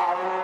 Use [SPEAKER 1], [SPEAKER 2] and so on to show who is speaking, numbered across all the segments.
[SPEAKER 1] Amen.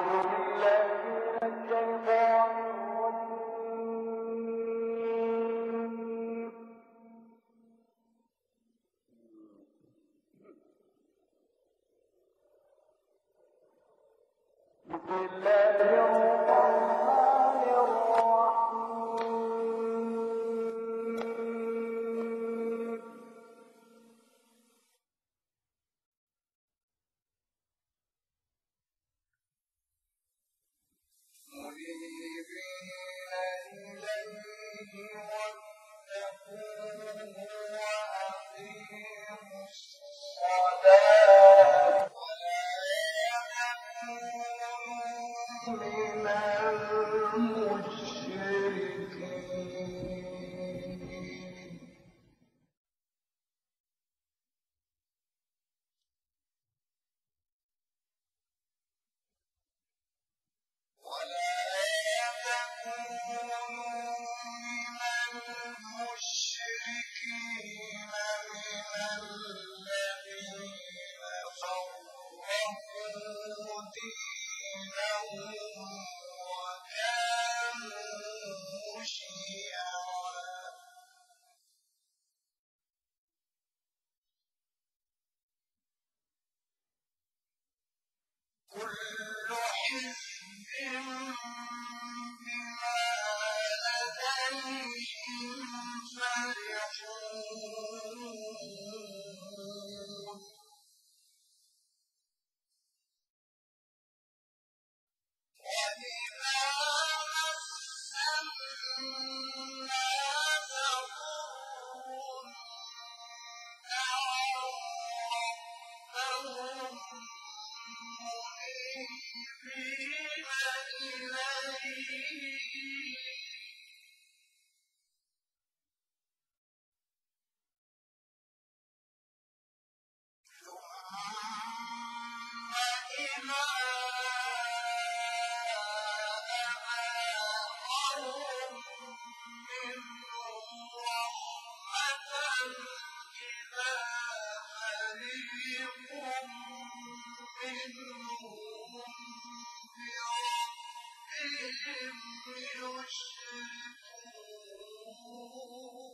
[SPEAKER 1] 没有沉默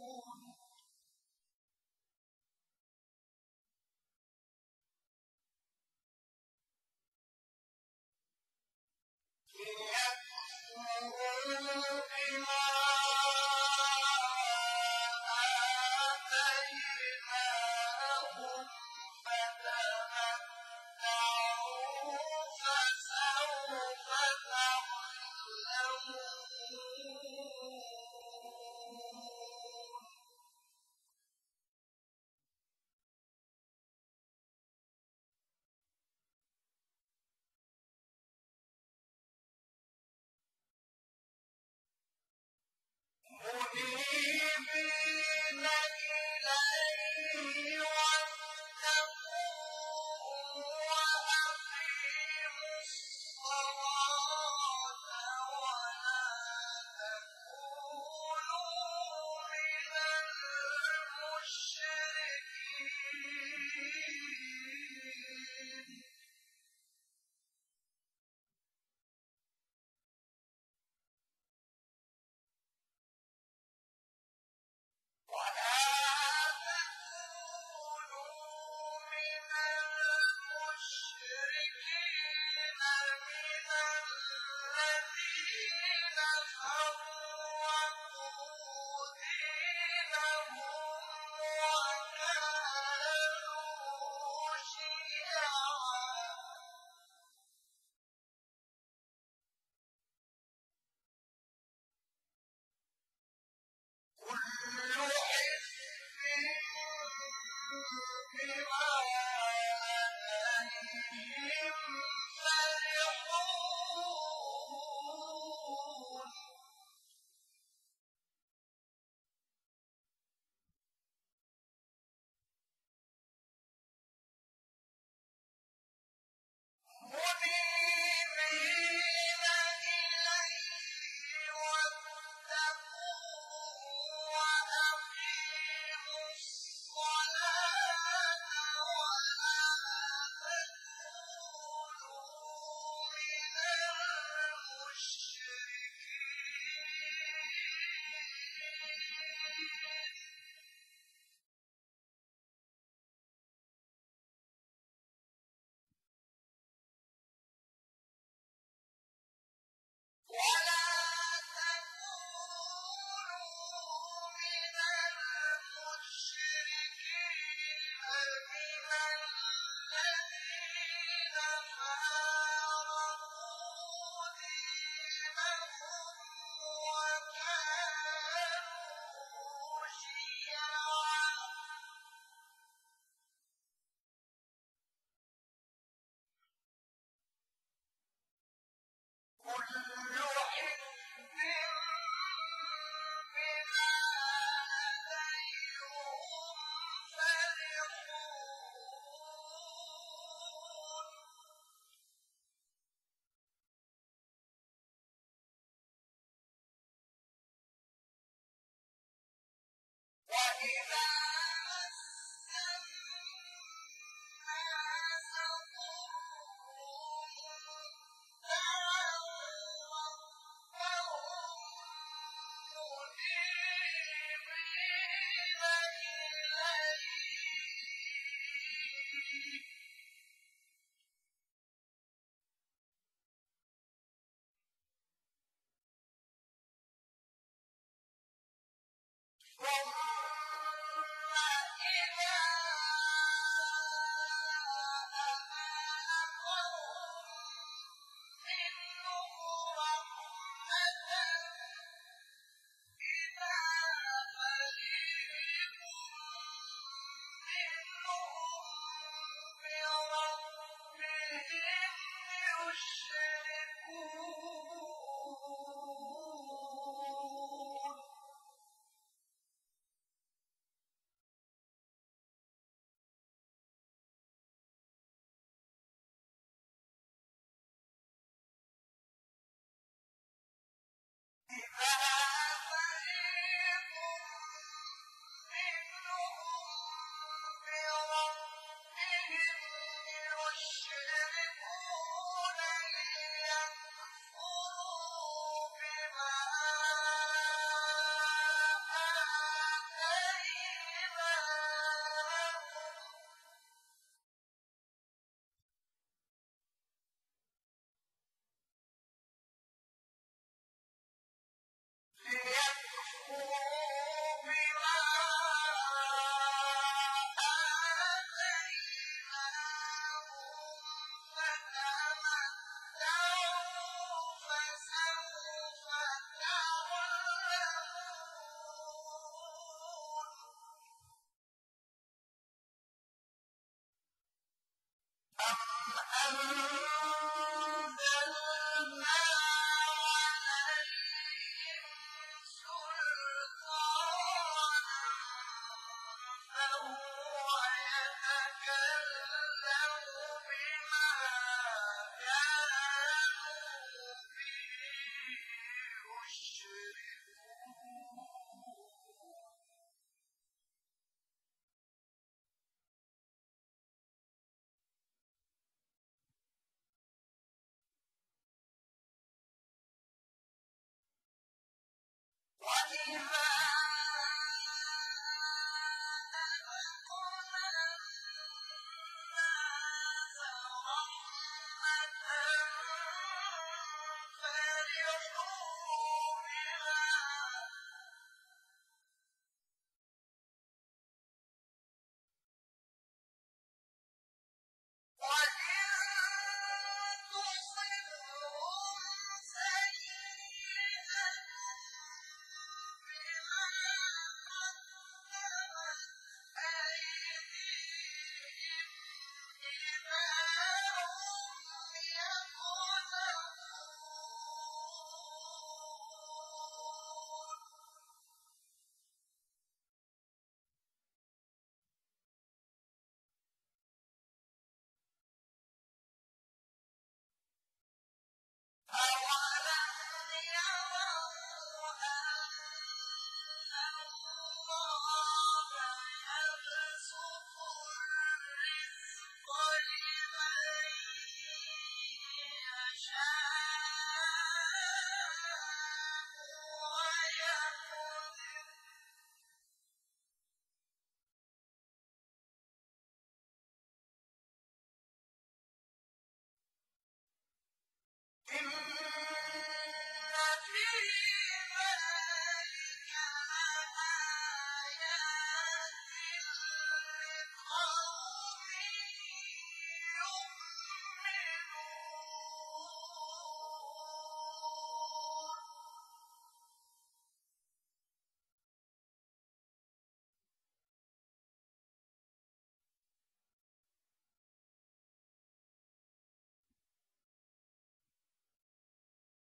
[SPEAKER 1] shame. Yeah.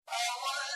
[SPEAKER 1] I want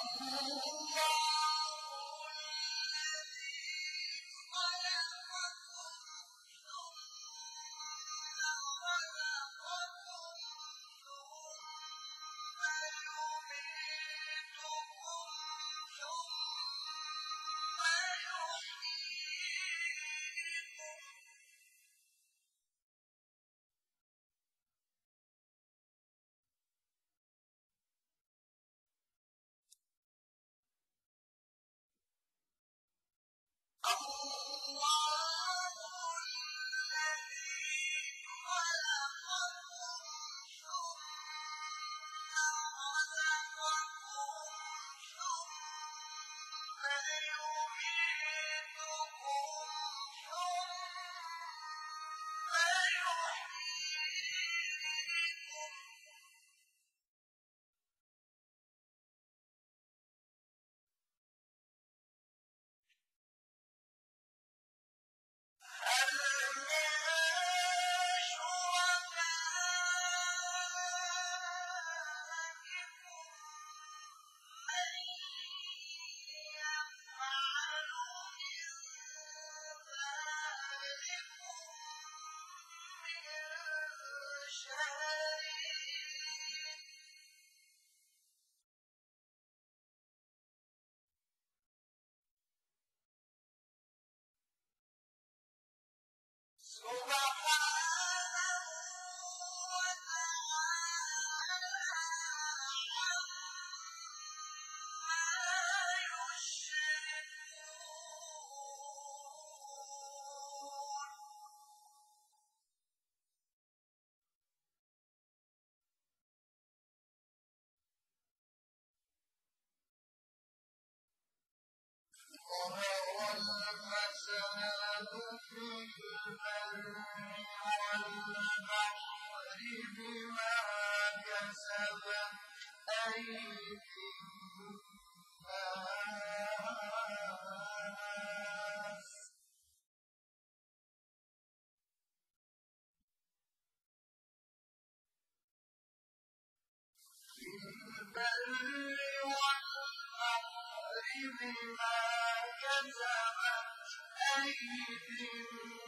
[SPEAKER 1] Oh, my God. والبحر بما كسبت أيدي الناس في البر أيدي الناس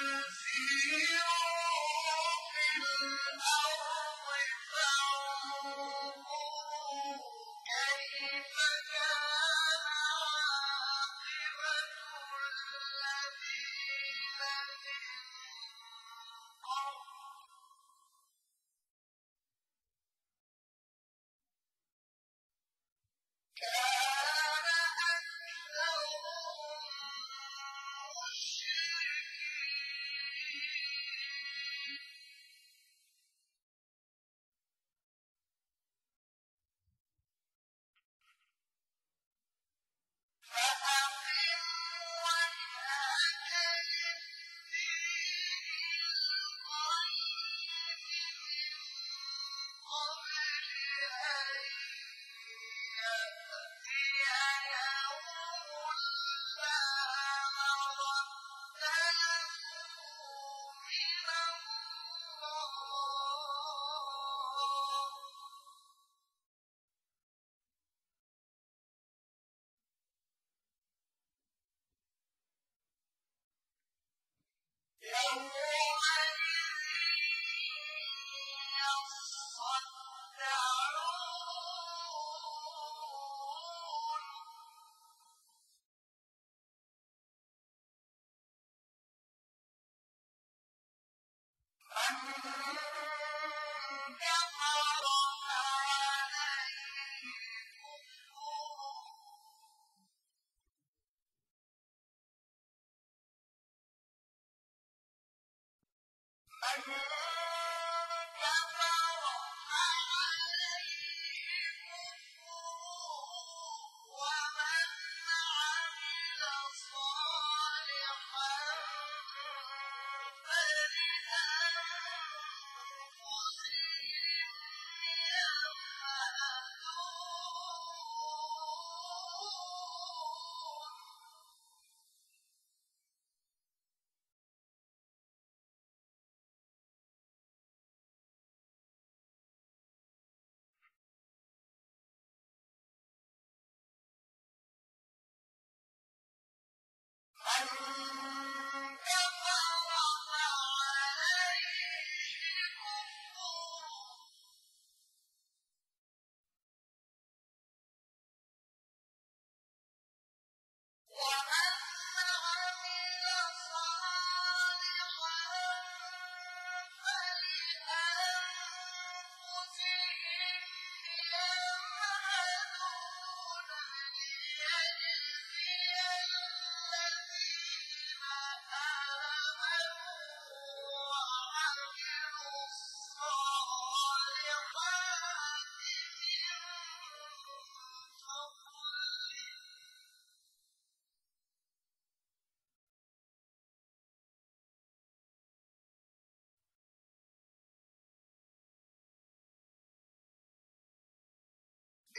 [SPEAKER 1] I feel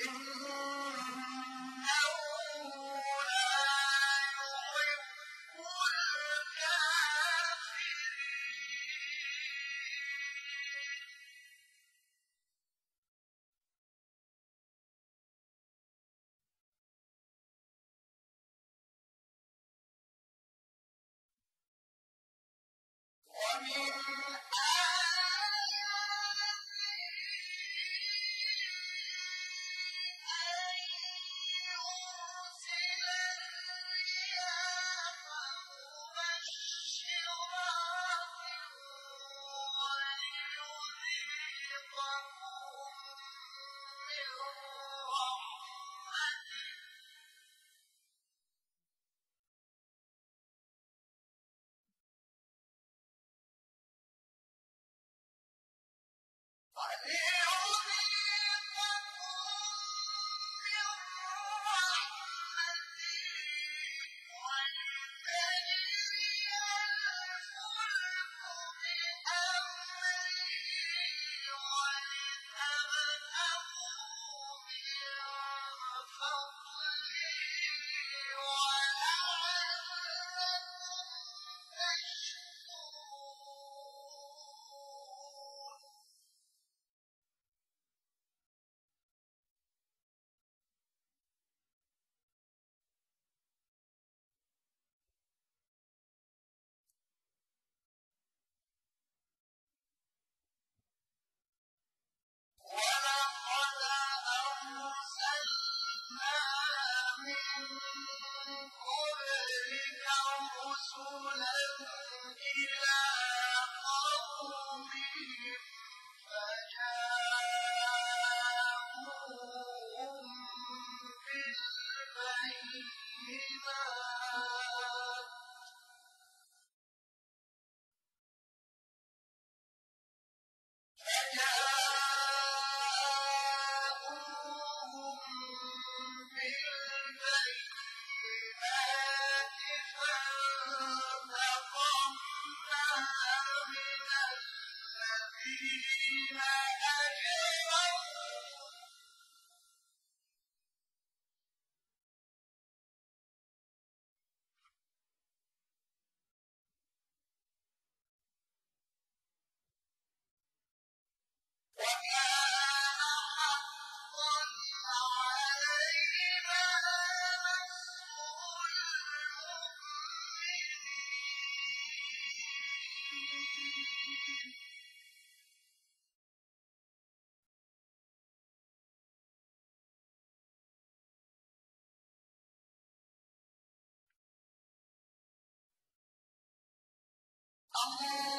[SPEAKER 1] ومن قبله رسلا Amen.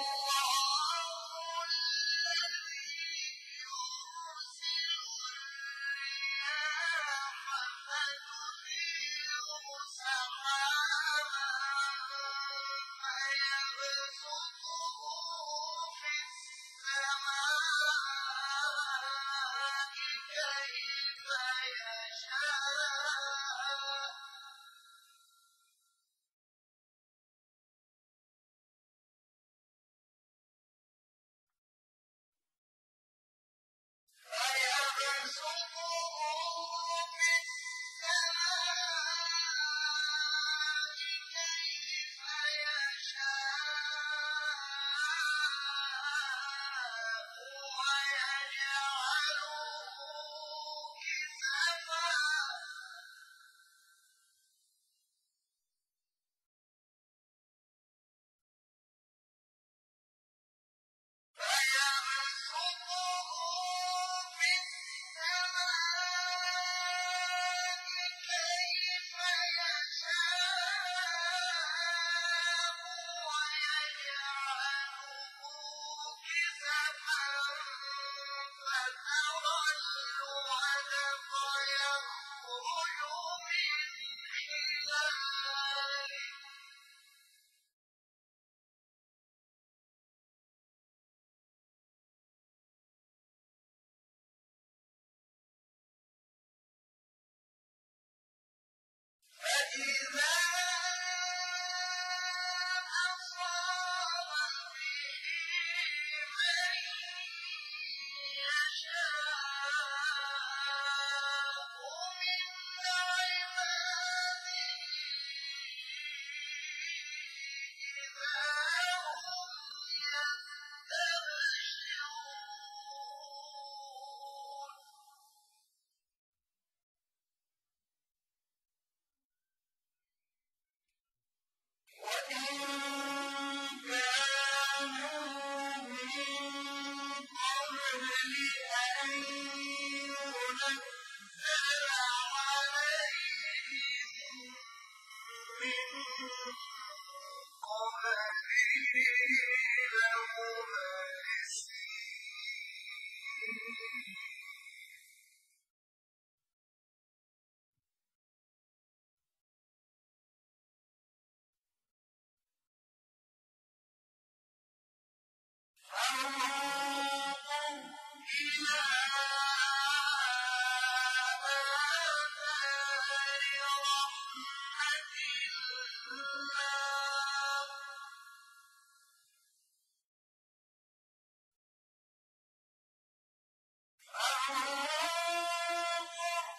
[SPEAKER 1] Oh,